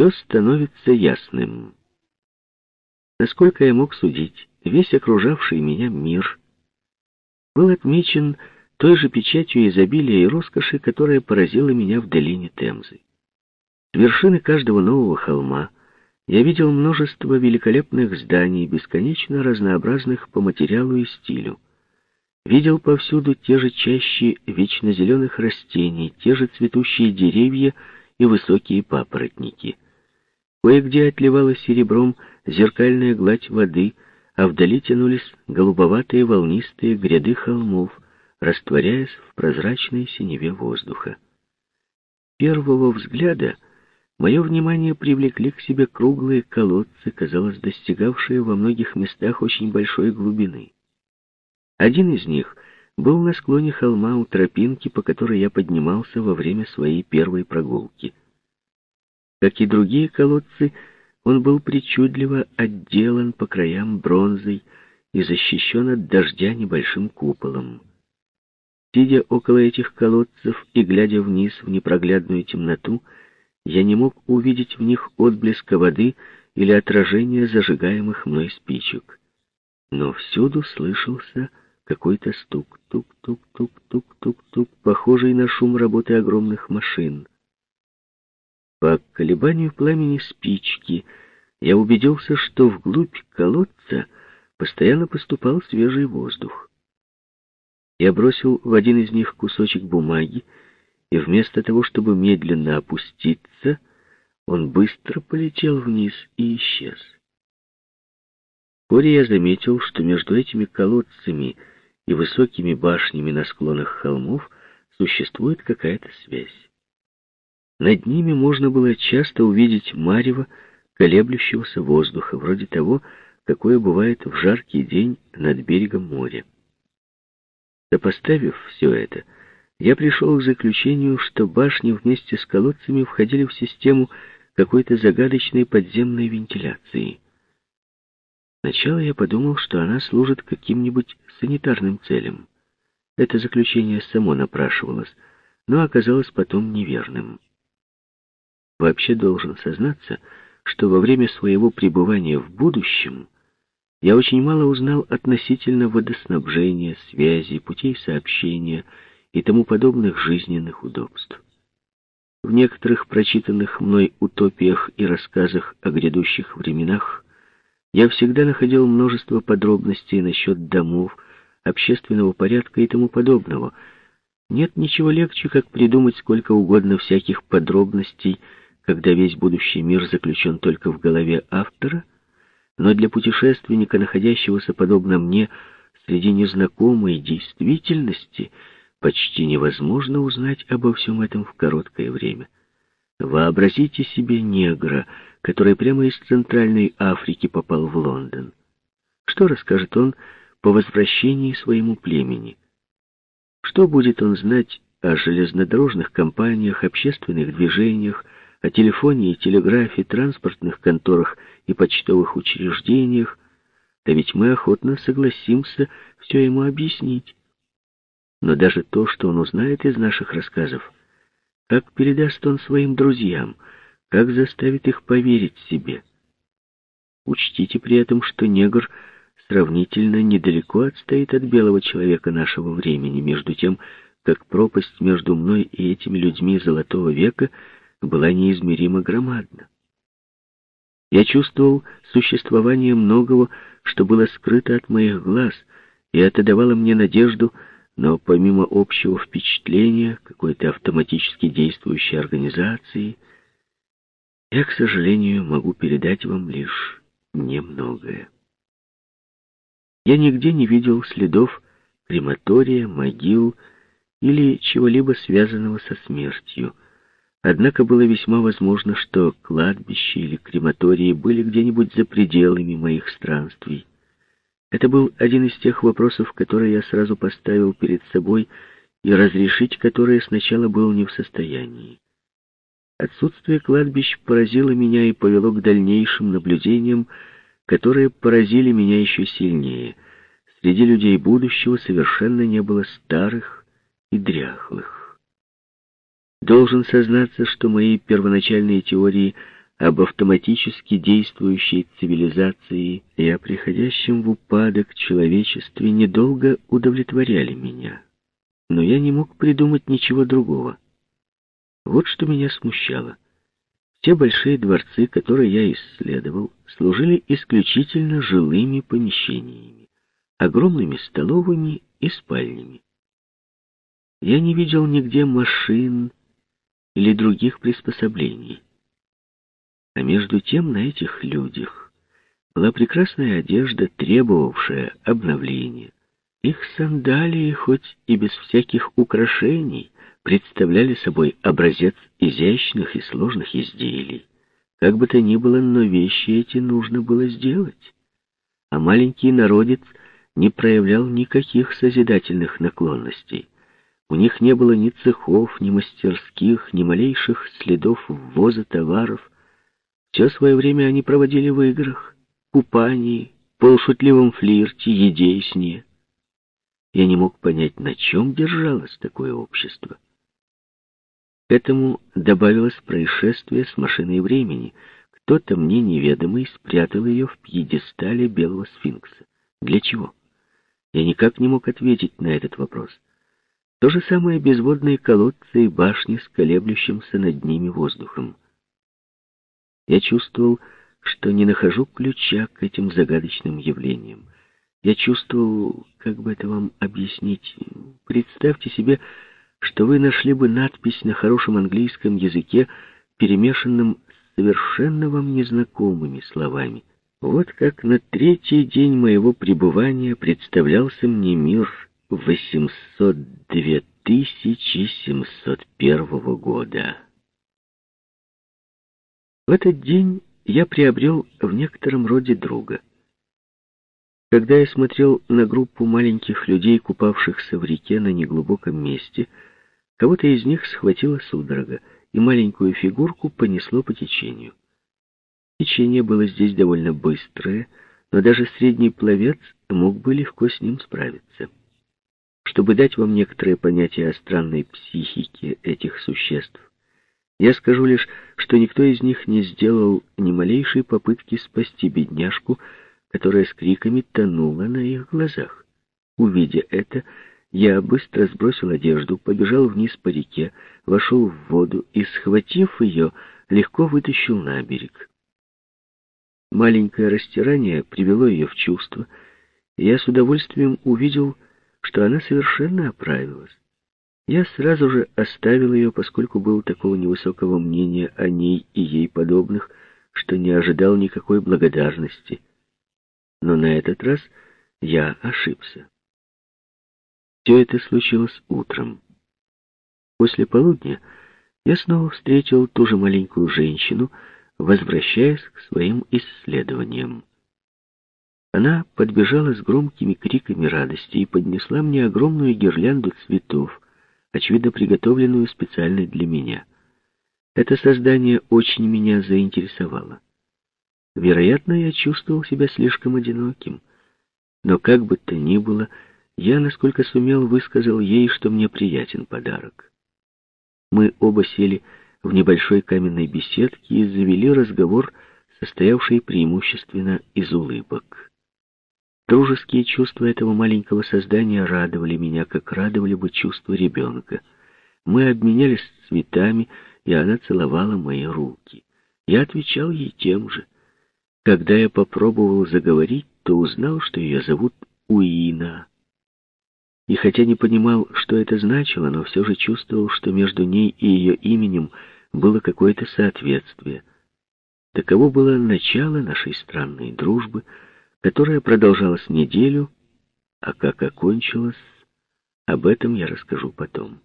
все становится ясным. Насколько я мог судить, весь окружавший меня мир был отмечен той же печатью изобилия и роскоши, которая поразила меня в долине Темзы. С вершины каждого нового холма я видел множество великолепных зданий, бесконечно разнообразных по материалу и стилю. Видел повсюду те же чащи вечно растений, те же цветущие деревья и высокие папоротники. Кое-где отливала серебром зеркальная гладь воды, а вдали тянулись голубоватые волнистые гряды холмов, растворяясь в прозрачной синеве воздуха. Первого взгляда мое внимание привлекли к себе круглые колодцы, казалось, достигавшие во многих местах очень большой глубины. Один из них был на склоне холма у тропинки, по которой я поднимался во время своей первой прогулки. Как и другие колодцы, он был причудливо отделан по краям бронзой и защищен от дождя небольшим куполом. Сидя около этих колодцев и глядя вниз в непроглядную темноту, я не мог увидеть в них отблеска воды или отражения зажигаемых мной спичек. Но всюду слышался какой-то стук, тук-тук-тук-тук-тук-тук, похожий на шум работы огромных машин. По колебанию пламени спички я убедился, что вглубь колодца постоянно поступал свежий воздух. Я бросил в один из них кусочек бумаги, и вместо того, чтобы медленно опуститься, он быстро полетел вниз и исчез. Вскоре я заметил, что между этими колодцами и высокими башнями на склонах холмов существует какая-то связь. Над ними можно было часто увидеть марево колеблющегося воздуха, вроде того, какое бывает в жаркий день над берегом моря. Сопоставив все это, я пришел к заключению, что башни вместе с колодцами входили в систему какой-то загадочной подземной вентиляции. Сначала я подумал, что она служит каким-нибудь санитарным целям. Это заключение само напрашивалось, но оказалось потом неверным. Вообще должен сознаться, что во время своего пребывания в будущем я очень мало узнал относительно водоснабжения, связи, путей сообщения и тому подобных жизненных удобств. В некоторых прочитанных мной утопиях и рассказах о грядущих временах я всегда находил множество подробностей насчет домов, общественного порядка и тому подобного. Нет ничего легче, как придумать сколько угодно всяких подробностей, когда весь будущий мир заключен только в голове автора — но для путешественника, находящегося подобно мне среди незнакомой действительности, почти невозможно узнать обо всем этом в короткое время. Вообразите себе негра, который прямо из Центральной Африки попал в Лондон. Что расскажет он по возвращении своему племени? Что будет он знать о железнодорожных компаниях, общественных движениях, о телефоне и телеграфе, транспортных конторах и почтовых учреждениях, да ведь мы охотно согласимся все ему объяснить. Но даже то, что он узнает из наших рассказов, как передаст он своим друзьям, как заставит их поверить себе. Учтите при этом, что негр сравнительно недалеко отстоит от белого человека нашего времени, между тем, как пропасть между мной и этими людьми Золотого века — была неизмеримо громадна. Я чувствовал существование многого, что было скрыто от моих глаз, и это давало мне надежду, но помимо общего впечатления какой-то автоматически действующей организации, я, к сожалению, могу передать вам лишь немногое. Я нигде не видел следов крематория, могил или чего-либо связанного со смертью — Однако было весьма возможно, что кладбище или крематории были где-нибудь за пределами моих странствий. Это был один из тех вопросов, которые я сразу поставил перед собой и разрешить которые сначала был не в состоянии. Отсутствие кладбищ поразило меня и повело к дальнейшим наблюдениям, которые поразили меня еще сильнее. Среди людей будущего совершенно не было старых и дряхлых. Должен сознаться, что мои первоначальные теории об автоматически действующей цивилизации и о приходящем в упадок человечестве недолго удовлетворяли меня. Но я не мог придумать ничего другого. Вот что меня смущало. Те большие дворцы, которые я исследовал, служили исключительно жилыми помещениями, огромными столовыми и спальнями. Я не видел нигде машин или других приспособлений. А между тем на этих людях была прекрасная одежда, требовавшая обновления. Их сандалии, хоть и без всяких украшений, представляли собой образец изящных и сложных изделий. Как бы то ни было, но вещи эти нужно было сделать. А маленький народец не проявлял никаких созидательных наклонностей. У них не было ни цехов, ни мастерских, ни малейших следов ввоза товаров. Все свое время они проводили в играх, купании, полушутливом флирте, еде и сне. Я не мог понять, на чем держалось такое общество. К этому добавилось происшествие с машиной времени. Кто-то мне неведомый спрятал ее в пьедестале белого сфинкса. Для чего? Я никак не мог ответить на этот вопрос. То же самое безводные колодцы и башни с колеблющимся над ними воздухом. Я чувствовал, что не нахожу ключа к этим загадочным явлениям. Я чувствовал, как бы это вам объяснить, представьте себе, что вы нашли бы надпись на хорошем английском языке, перемешанном с совершенно вам незнакомыми словами. Вот как на третий день моего пребывания представлялся мне мир 802 701 года. В этот день я приобрел в некотором роде друга. Когда я смотрел на группу маленьких людей, купавшихся в реке на неглубоком месте, Кого-то из них схватила судорога, и маленькую фигурку понесло по течению. Течение было здесь довольно быстрое, но даже средний пловец мог бы легко с ним справиться. Чтобы дать вам некоторое понятие о странной психике этих существ, я скажу лишь, что никто из них не сделал ни малейшей попытки спасти бедняжку, которая с криками тонула на их глазах. Увидя это, я быстро сбросил одежду, побежал вниз по реке, вошел в воду и, схватив ее, легко вытащил на берег. Маленькое растирание привело ее в чувство, и я с удовольствием увидел, что она совершенно оправилась. Я сразу же оставил ее, поскольку был такого невысокого мнения о ней и ей подобных, что не ожидал никакой благодарности. Но на этот раз я ошибся. Все это случилось утром. После полудня я снова встретил ту же маленькую женщину, возвращаясь к своим исследованиям. Она подбежала с громкими криками радости и поднесла мне огромную гирлянду цветов, очевидно приготовленную специально для меня. Это создание очень меня заинтересовало. Вероятно, я чувствовал себя слишком одиноким, но как бы то ни было, я, насколько сумел, высказал ей, что мне приятен подарок. Мы оба сели в небольшой каменной беседке и завели разговор, состоявший преимущественно из улыбок. Дружеские чувства этого маленького создания радовали меня, как радовали бы чувства ребенка. Мы обменялись цветами, и она целовала мои руки. Я отвечал ей тем же. Когда я попробовал заговорить, то узнал, что ее зовут Уина. И хотя не понимал, что это значило, но все же чувствовал, что между ней и ее именем было какое-то соответствие. Таково было начало нашей странной дружбы, которая продолжалась неделю, а как окончилась, об этом я расскажу потом.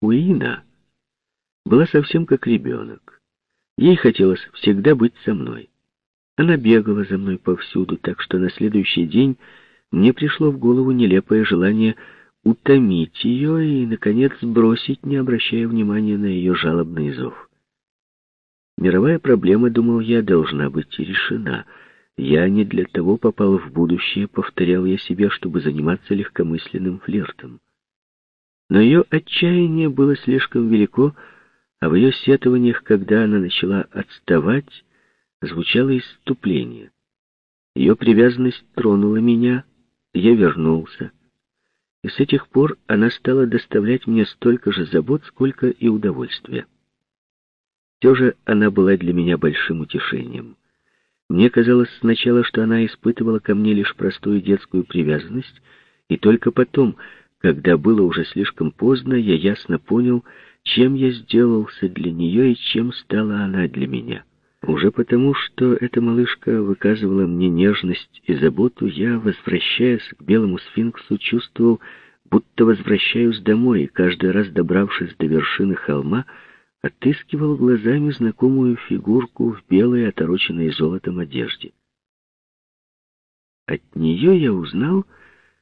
Уина была совсем как ребенок. Ей хотелось всегда быть со мной. Она бегала за мной повсюду, так что на следующий день мне пришло в голову нелепое желание утомить ее и, наконец, бросить, не обращая внимания на ее жалобный зов. Мировая проблема, думал я, должна быть решена. Я не для того попал в будущее, повторял я себе, чтобы заниматься легкомысленным флиртом. Но ее отчаяние было слишком велико, а в ее сетованиях, когда она начала отставать, звучало исступление. Ее привязанность тронула меня, я вернулся. И с этих пор она стала доставлять мне столько же забот, сколько и удовольствия. Все же она была для меня большим утешением. Мне казалось сначала, что она испытывала ко мне лишь простую детскую привязанность, и только потом, когда было уже слишком поздно, я ясно понял, чем я сделался для нее и чем стала она для меня. Уже потому, что эта малышка выказывала мне нежность и заботу, я, возвращаясь к белому сфинксу, чувствовал, будто возвращаюсь домой, и каждый раз, добравшись до вершины холма, отыскивал глазами знакомую фигурку в белой, отороченной золотом одежде. От нее я узнал,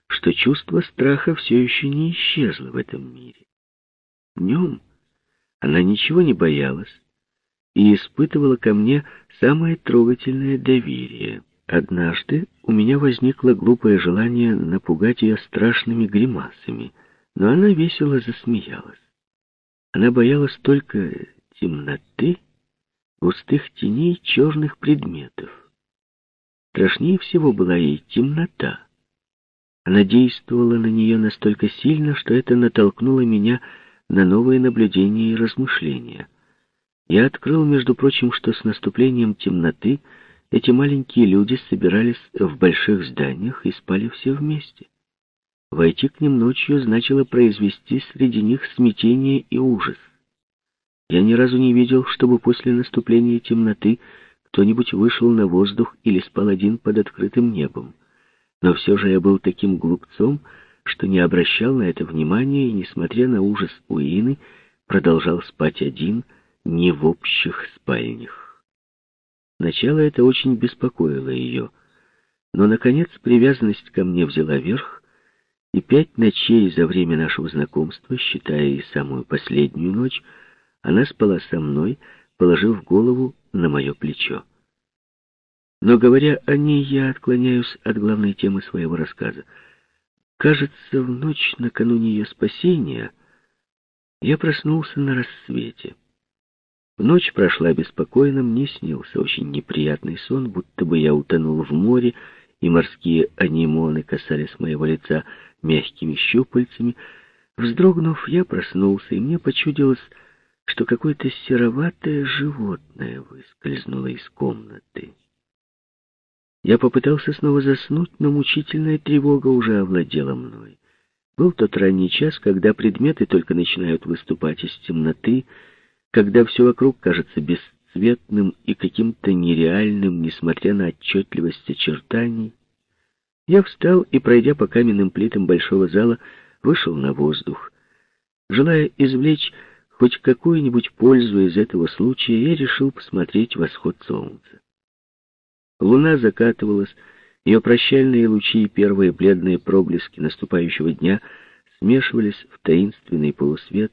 что чувство страха все еще не исчезло в этом мире. Днем она ничего не боялась и испытывала ко мне самое трогательное доверие. Однажды у меня возникло глупое желание напугать ее страшными гримасами, но она весело засмеялась. Она боялась только темноты, густых теней, черных предметов. Страшнее всего была ей темнота. Она действовала на нее настолько сильно, что это натолкнуло меня на новые наблюдения и размышления. Я открыл, между прочим, что с наступлением темноты эти маленькие люди собирались в больших зданиях и спали все вместе. Войти к ним ночью значило произвести среди них смятение и ужас. Я ни разу не видел, чтобы после наступления темноты кто-нибудь вышел на воздух или спал один под открытым небом. Но все же я был таким глупцом, что не обращал на это внимания и, несмотря на ужас Уины, продолжал спать один, не в общих спальнях. Начало это очень беспокоило ее, но, наконец, привязанность ко мне взяла верх, и пять ночей за время нашего знакомства, считая и самую последнюю ночь, она спала со мной, положив голову на мое плечо. Но, говоря о ней, я отклоняюсь от главной темы своего рассказа. Кажется, в ночь накануне ее спасения я проснулся на рассвете. Ночь прошла беспокойно, мне снился очень неприятный сон, будто бы я утонул в море, и морские анимоны касались моего лица мягкими щупальцами. Вздрогнув, я проснулся, и мне почудилось, что какое-то сероватое животное выскользнуло из комнаты. Я попытался снова заснуть, но мучительная тревога уже овладела мной. Был тот ранний час, когда предметы только начинают выступать из темноты, когда все вокруг кажется бесцветным и каким-то нереальным, несмотря на отчетливость очертаний. Я встал и, пройдя по каменным плитам большого зала, вышел на воздух. Желая извлечь хоть какую-нибудь пользу из этого случая, я решил посмотреть восход солнца. Луна закатывалась, ее прощальные лучи и первые бледные проблески наступающего дня смешивались в таинственный полусвет,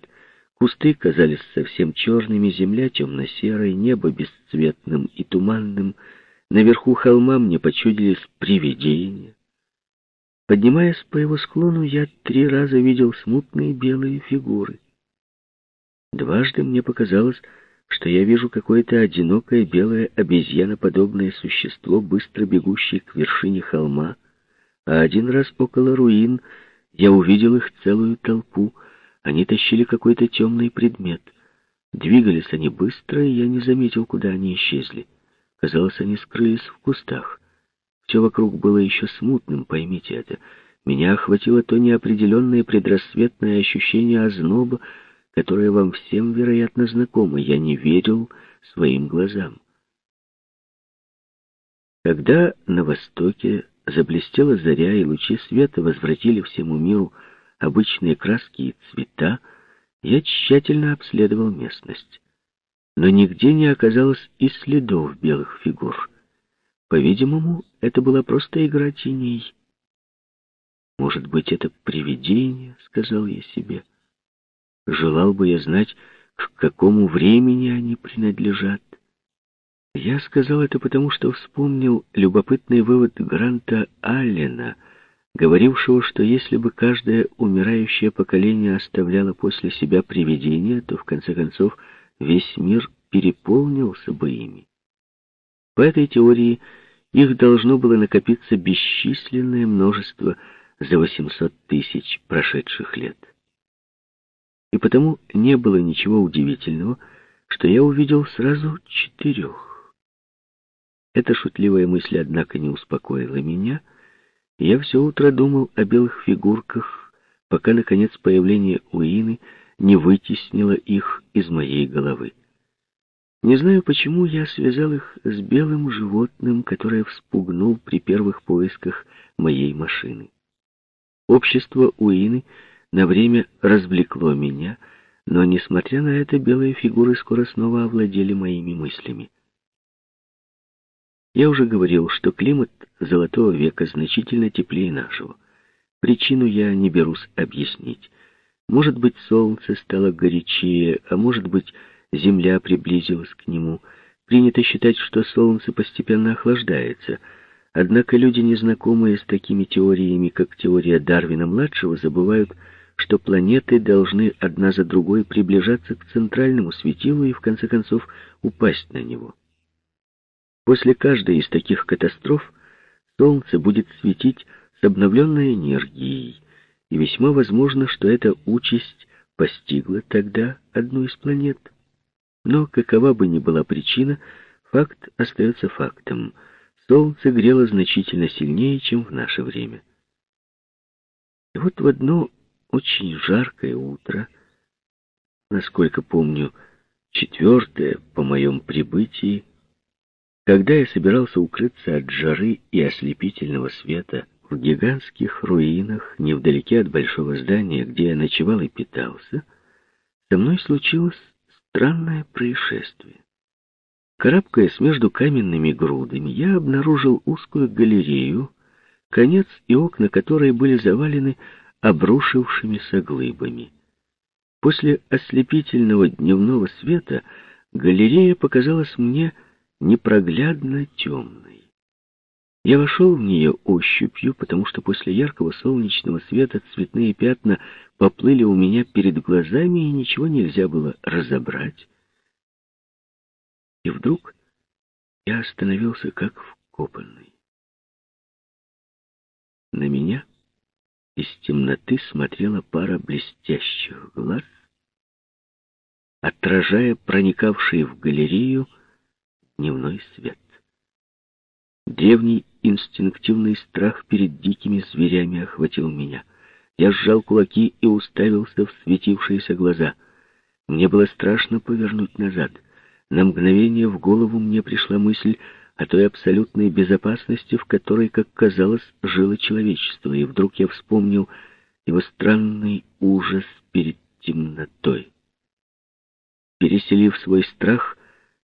кусты казались совсем черными, земля темно-серой, небо бесцветным и туманным, наверху холма мне почудились привидения. Поднимаясь по его склону, я три раза видел смутные белые фигуры. Дважды мне показалось, что я вижу какое-то одинокое белое обезьяноподобное существо, быстро бегущее к вершине холма, а один раз около руин я увидел их целую толпу. Они тащили какой-то темный предмет. Двигались они быстро, и я не заметил, куда они исчезли. Казалось, они скрылись в кустах. Все вокруг было еще смутным, поймите это. Меня охватило то неопределенное предрассветное ощущение озноба, которое вам всем, вероятно, знакомо. Я не верил своим глазам. Когда на востоке заблестела заря, и лучи света возвратили всему миру обычные краски и цвета, я тщательно обследовал местность. Но нигде не оказалось и следов белых фигур. По-видимому, это была просто игра теней. «Может быть, это привидение?» — сказал я себе. «Желал бы я знать, к какому времени они принадлежат». Я сказал это потому, что вспомнил любопытный вывод Гранта Аллена, говорившего, что если бы каждое умирающее поколение оставляло после себя привидение, то, в конце концов, весь мир переполнился бы ими. По этой теории их должно было накопиться бесчисленное множество за 800 тысяч прошедших лет. И потому не было ничего удивительного, что я увидел сразу четырех. Эта шутливая мысль, однако, не успокоила меня, я все утро думал о белых фигурках, пока, наконец, появление Уины не вытеснило их из моей головы. Не знаю, почему я связал их с белым животным, которое вспугнул при первых поисках моей машины. Общество Уины на время развлекло меня, но, несмотря на это, белые фигуры скоро снова овладели моими мыслями. Я уже говорил, что климат Золотого века значительно теплее нашего. Причину я не берусь объяснить. Может быть, солнце стало горячее, а может быть, Земля приблизилась к нему. Принято считать, что Солнце постепенно охлаждается. Однако люди, незнакомые с такими теориями, как теория Дарвина-младшего, забывают, что планеты должны одна за другой приближаться к центральному светилу и, в конце концов, упасть на него. После каждой из таких катастроф Солнце будет светить с обновленной энергией, и весьма возможно, что эта участь постигла тогда одну из планет. Но какова бы ни была причина, факт остается фактом. Солнце грело значительно сильнее, чем в наше время. И вот в одно очень жаркое утро, насколько помню, четвертое по моем прибытии, когда я собирался укрыться от жары и ослепительного света в гигантских руинах, невдалеке от большого здания, где я ночевал и питался, со мной случилось странное происшествие. Карабкаясь между каменными грудами, я обнаружил узкую галерею, конец и окна которой были завалены обрушившимися глыбами. После ослепительного дневного света галерея показалась мне непроглядно темной. Я вошел в нее ощупью, потому что после яркого солнечного света цветные пятна поплыли у меня перед глазами, и ничего нельзя было разобрать. И вдруг я остановился как вкопанный. На меня из темноты смотрела пара блестящих глаз, отражая проникавший в галерею дневной свет. Древний инстинктивный страх перед дикими зверями охватил меня. Я сжал кулаки и уставился в светившиеся глаза. Мне было страшно повернуть назад. На мгновение в голову мне пришла мысль о той абсолютной безопасности, в которой, как казалось, жило человечество, и вдруг я вспомнил его странный ужас перед темнотой. Переселив свой страх,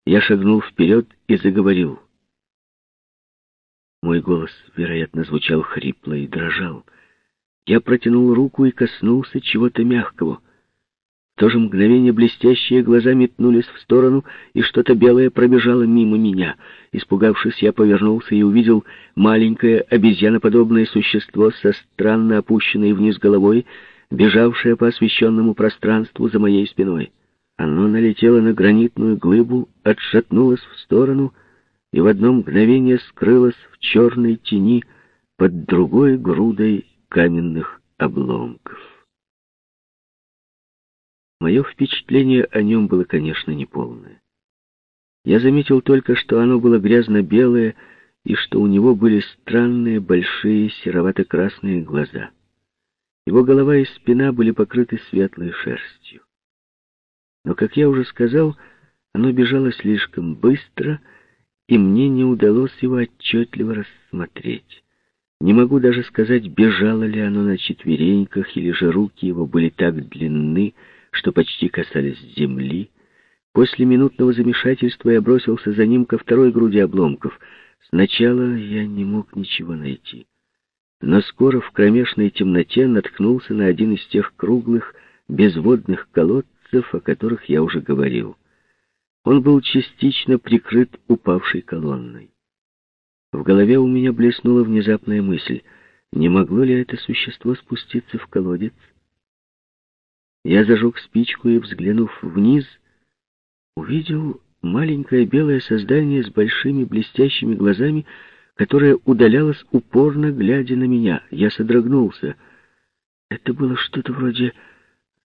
я шагнул вперед и заговорил — мой голос, вероятно, звучал хрипло и дрожал. Я протянул руку и коснулся чего-то мягкого. В то же мгновение блестящие глаза метнулись в сторону, и что-то белое пробежало мимо меня. Испугавшись, я повернулся и увидел маленькое обезьяноподобное существо со странно опущенной вниз головой, бежавшее по освещенному пространству за моей спиной. Оно налетело на гранитную глыбу, отшатнулось в сторону — и в одно мгновение скрылась в черной тени под другой грудой каменных обломков. Мое впечатление о нем было, конечно, неполное. Я заметил только, что оно было грязно-белое и что у него были странные большие серовато-красные глаза. Его голова и спина были покрыты светлой шерстью. Но, как я уже сказал, оно бежало слишком быстро и, мне не удалось его отчетливо рассмотреть. Не могу даже сказать, бежало ли оно на четвереньках, или же руки его были так длинны, что почти касались земли. После минутного замешательства я бросился за ним ко второй груди обломков. Сначала я не мог ничего найти. Но скоро в кромешной темноте наткнулся на один из тех круглых, безводных колодцев, о которых я уже говорил. Он был частично прикрыт упавшей колонной. В голове у меня блеснула внезапная мысль, не могло ли это существо спуститься в колодец? Я зажег спичку и, взглянув вниз, увидел маленькое белое создание с большими блестящими глазами, которое удалялось упорно, глядя на меня. Я содрогнулся. Это было что-то вроде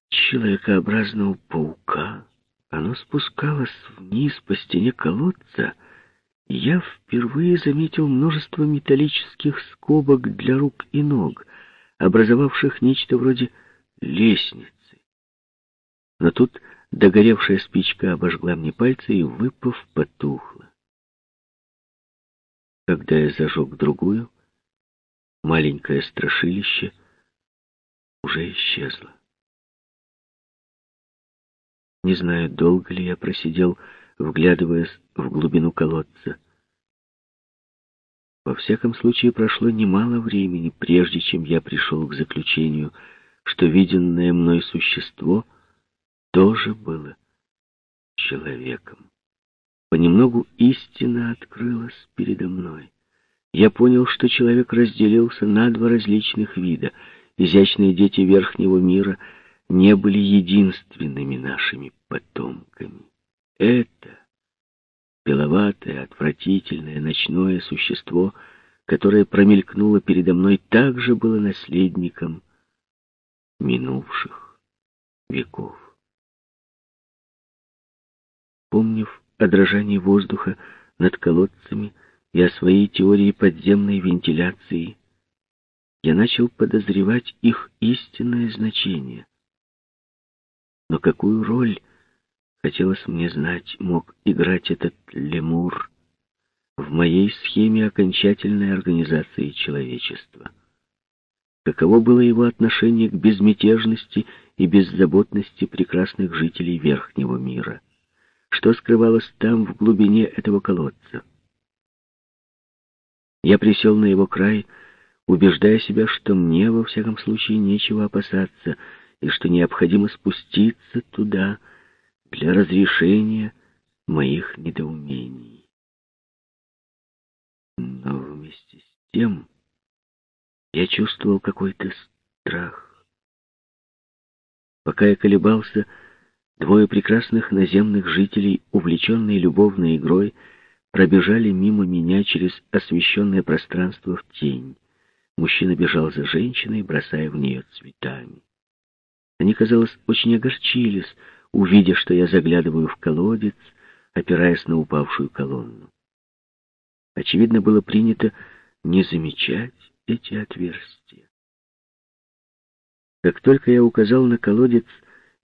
человекообразного паука. Оно спускалось вниз по стене колодца, и я впервые заметил множество металлических скобок для рук и ног, образовавших нечто вроде лестницы. Но тут догоревшая спичка обожгла мне пальцы и, выпав, потухла. Когда я зажег другую, маленькое страшилище уже исчезло. Не знаю, долго ли я просидел, вглядываясь в глубину колодца. Во всяком случае, прошло немало времени, прежде чем я пришел к заключению, что виденное мной существо тоже было человеком. Понемногу истина открылась передо мной. Я понял, что человек разделился на два различных вида. Изящные дети верхнего мира — не были единственными нашими потомками. Это беловатое, отвратительное ночное существо, которое промелькнуло передо мной, также было наследником минувших веков. Помнив о дрожании воздуха над колодцами и о своей теории подземной вентиляции, я начал подозревать их истинное значение. Но какую роль, хотелось мне знать, мог играть этот лемур в моей схеме окончательной организации человечества? Каково было его отношение к безмятежности и беззаботности прекрасных жителей Верхнего мира? Что скрывалось там, в глубине этого колодца? Я присел на его край, убеждая себя, что мне, во всяком случае, нечего опасаться — и что необходимо спуститься туда для разрешения моих недоумений. Но вместе с тем я чувствовал какой-то страх. Пока я колебался, двое прекрасных наземных жителей, увлеченные любовной игрой, пробежали мимо меня через освещенное пространство в тень. Мужчина бежал за женщиной, бросая в нее цветами. Они, казалось, очень огорчились, увидя, что я заглядываю в колодец, опираясь на упавшую колонну. Очевидно, было принято не замечать эти отверстия. Как только я указал на колодец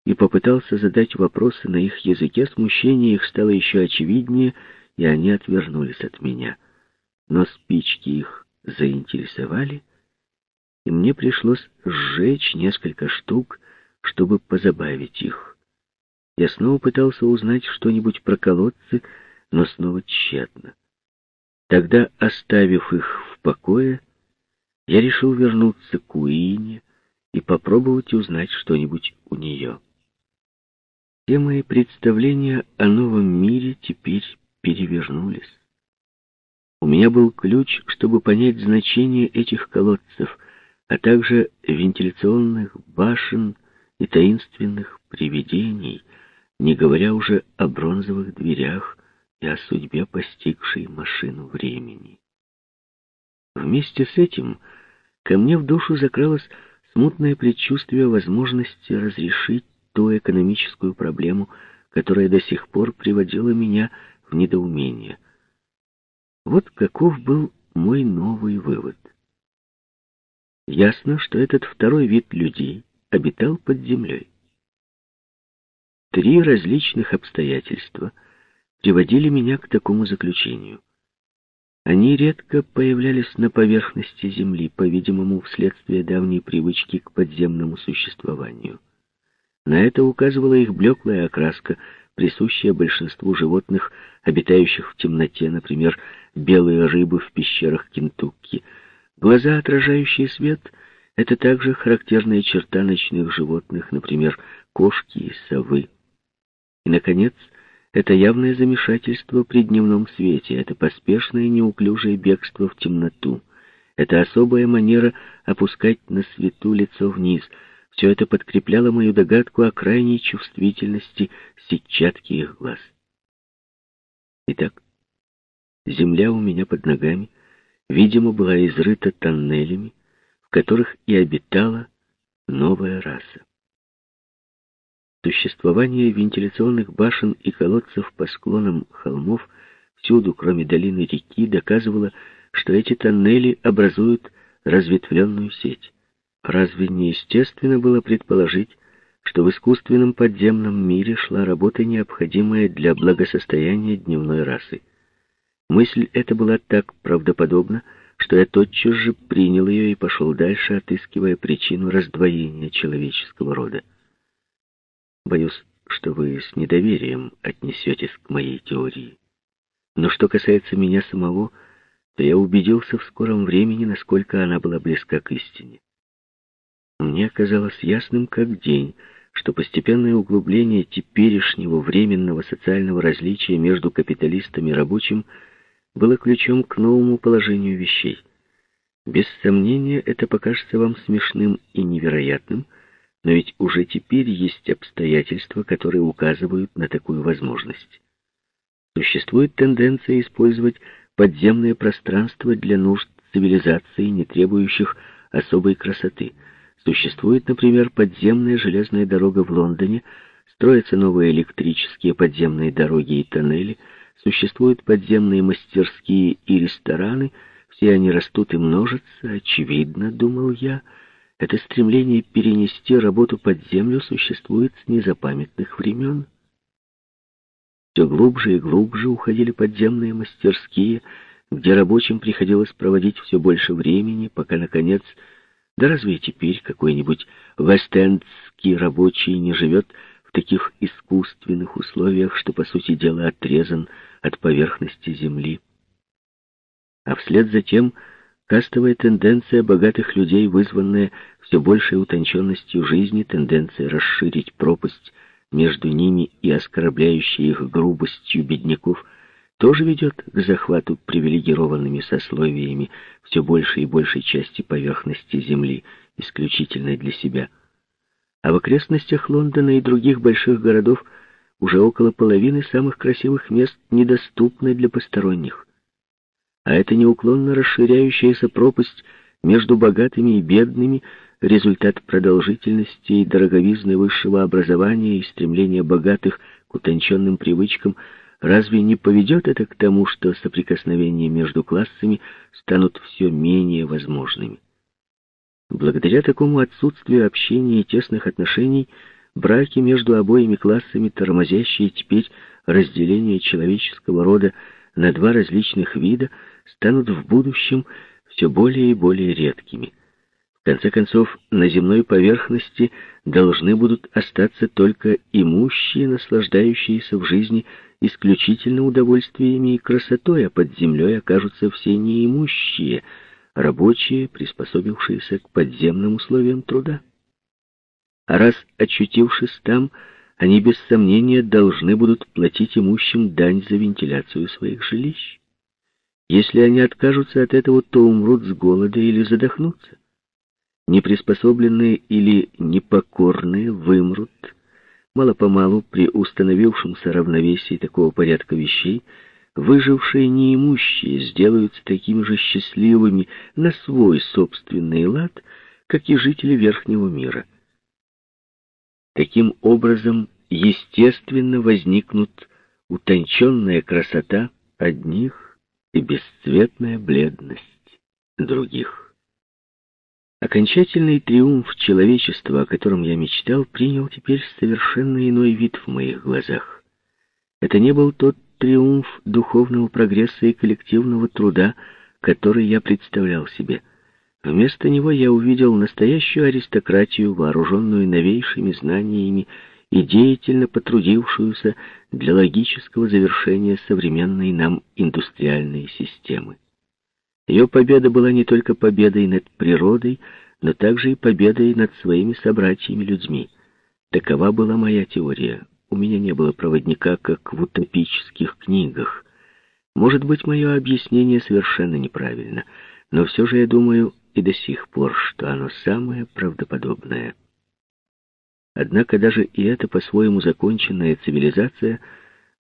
и попытался задать вопросы на их языке, смущение их стало еще очевиднее, и они отвернулись от меня. Но спички их заинтересовали, и мне пришлось сжечь несколько штук, чтобы позабавить их. Я снова пытался узнать что-нибудь про колодцы, но снова тщетно. Тогда, оставив их в покое, я решил вернуться к Уине и попробовать узнать что-нибудь у нее. Все мои представления о новом мире теперь перевернулись. У меня был ключ, чтобы понять значение этих колодцев, а также вентиляционных башен, и таинственных привидений, не говоря уже о бронзовых дверях и о судьбе, постигшей машину времени. Вместе с этим ко мне в душу закралось смутное предчувствие возможности разрешить ту экономическую проблему, которая до сих пор приводила меня в недоумение. Вот каков был мой новый вывод. Ясно, что этот второй вид людей обитал под землей. Три различных обстоятельства приводили меня к такому заключению. Они редко появлялись на поверхности Земли, по-видимому, вследствие давней привычки к подземному существованию. На это указывала их блеклая окраска, присущая большинству животных, обитающих в темноте, например, белые рыбы в пещерах Кентукки. Глаза, отражающие свет — это также характерная черта ночных животных, например, кошки и совы. И, наконец, это явное замешательство при дневном свете, это поспешное неуклюжее бегство в темноту, это особая манера опускать на свету лицо вниз. Все это подкрепляло мою догадку о крайней чувствительности сетчатки их глаз. Итак, земля у меня под ногами, видимо, была изрыта тоннелями, которых и обитала новая раса. Существование вентиляционных башен и колодцев по склонам холмов всюду, кроме долины реки, доказывало, что эти тоннели образуют разветвленную сеть. Разве не естественно было предположить, что в искусственном подземном мире шла работа, необходимая для благосостояния дневной расы? Мысль эта была так правдоподобна, что я тотчас же принял ее и пошел дальше, отыскивая причину раздвоения человеческого рода. Боюсь, что вы с недоверием отнесетесь к моей теории. Но что касается меня самого, то я убедился в скором времени, насколько она была близка к истине. Мне казалось ясным как день, что постепенное углубление теперешнего временного социального различия между капиталистом и рабочим было ключом к новому положению вещей. Без сомнения, это покажется вам смешным и невероятным, но ведь уже теперь есть обстоятельства, которые указывают на такую возможность. Существует тенденция использовать подземное пространство для нужд цивилизации, не требующих особой красоты. Существует, например, подземная железная дорога в Лондоне, строятся новые электрические подземные дороги и тоннели, существуют подземные мастерские и рестораны, все они растут и множатся, очевидно, думал я, это стремление перенести работу под землю существует с незапамятных времен. Все глубже и глубже уходили подземные мастерские, где рабочим приходилось проводить все больше времени, пока, наконец, да разве теперь какой-нибудь вестендский рабочий не живет в таких искусственных условиях, что, по сути дела, отрезан от поверхности земли? А вслед за тем кастовая тенденция богатых людей, вызванная все большей утонченностью жизни, тенденция расширить пропасть между ними и оскорбляющей их грубостью бедняков тоже ведет к захвату привилегированными сословиями все большей и большей части поверхности земли, исключительной для себя. А в окрестностях Лондона и других больших городов уже около половины самых красивых мест недоступны для посторонних. А эта неуклонно расширяющаяся пропасть между богатыми и бедными – результат продолжительности и дороговизны высшего образования и стремления богатых к утонченным привычкам, разве не поведет это к тому, что соприкосновения между классами станут все менее возможными? Благодаря такому отсутствию общения и тесных отношений, браки между обоими классами, тормозящие теперь разделение человеческого рода на два различных вида, станут в будущем все более и более редкими конце концов, на земной поверхности должны будут остаться только имущие, наслаждающиеся в жизни исключительно удовольствиями и красотой, а под землей окажутся все неимущие, рабочие, приспособившиеся к подземным условиям труда. А раз очутившись там, они без сомнения должны будут платить имущим дань за вентиляцию своих жилищ. Если они откажутся от этого, то умрут с голода или задохнутся неприспособленные или непокорные вымрут, мало-помалу при установившемся равновесии такого порядка вещей, выжившие неимущие сделаются такими же счастливыми на свой собственный лад, как и жители Верхнего мира. Таким образом, естественно, возникнут утонченная красота одних и бесцветная бледность других. Окончательный триумф человечества, о котором я мечтал, принял теперь совершенно иной вид в моих глазах. Это не был тот триумф духовного прогресса и коллективного труда, который я представлял себе. Вместо него я увидел настоящую аристократию, вооруженную новейшими знаниями и деятельно потрудившуюся для логического завершения современной нам индустриальной системы. Ее победа была не только победой над природой, но также и победой над своими собратьями-людьми. Такова была моя теория. У меня не было проводника, как в утопических книгах. Может быть, мое объяснение совершенно неправильно, но все же я думаю и до сих пор, что оно самое правдоподобное. Однако даже и эта по-своему законченная цивилизация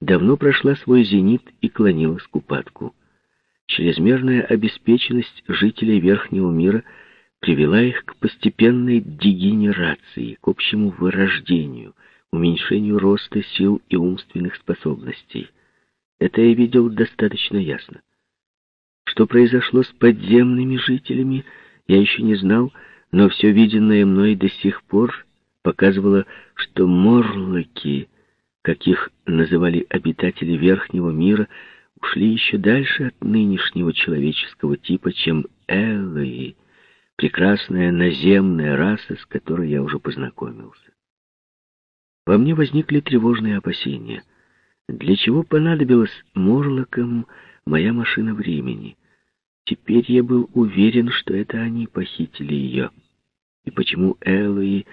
давно прошла свой зенит и клонилась к упадку. Чрезмерная обеспеченность жителей Верхнего мира привела их к постепенной дегенерации, к общему вырождению, уменьшению роста сил и умственных способностей. Это я видел достаточно ясно. Что произошло с подземными жителями, я еще не знал, но все виденное мной до сих пор показывало, что морлоки, как их называли обитатели Верхнего мира, ушли еще дальше от нынешнего человеческого типа, чем эллои, прекрасная наземная раса, с которой я уже познакомился. Во мне возникли тревожные опасения. Для чего понадобилась Морлокам моя машина времени? Теперь я был уверен, что это они похитили ее. И почему Эллои,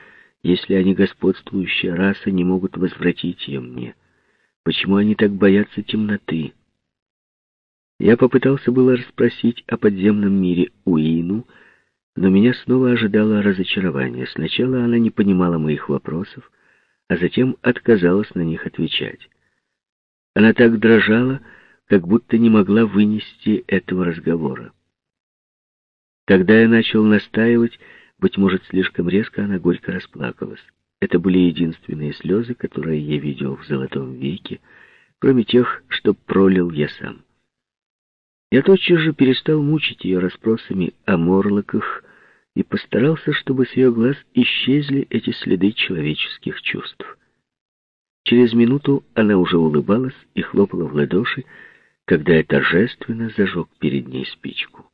если они господствующая раса, не могут возвратить ее мне? Почему они так боятся темноты? Я попытался было расспросить о подземном мире Уину, но меня снова ожидало разочарование. Сначала она не понимала моих вопросов, а затем отказалась на них отвечать. Она так дрожала, как будто не могла вынести этого разговора. Когда я начал настаивать, быть может, слишком резко, она горько расплакалась. Это были единственные слезы, которые я видел в золотом веке, кроме тех, что пролил я сам. Я тотчас же перестал мучить ее расспросами о морлоках и постарался, чтобы с ее глаз исчезли эти следы человеческих чувств. Через минуту она уже улыбалась и хлопала в ладоши, когда я торжественно зажег перед ней спичку.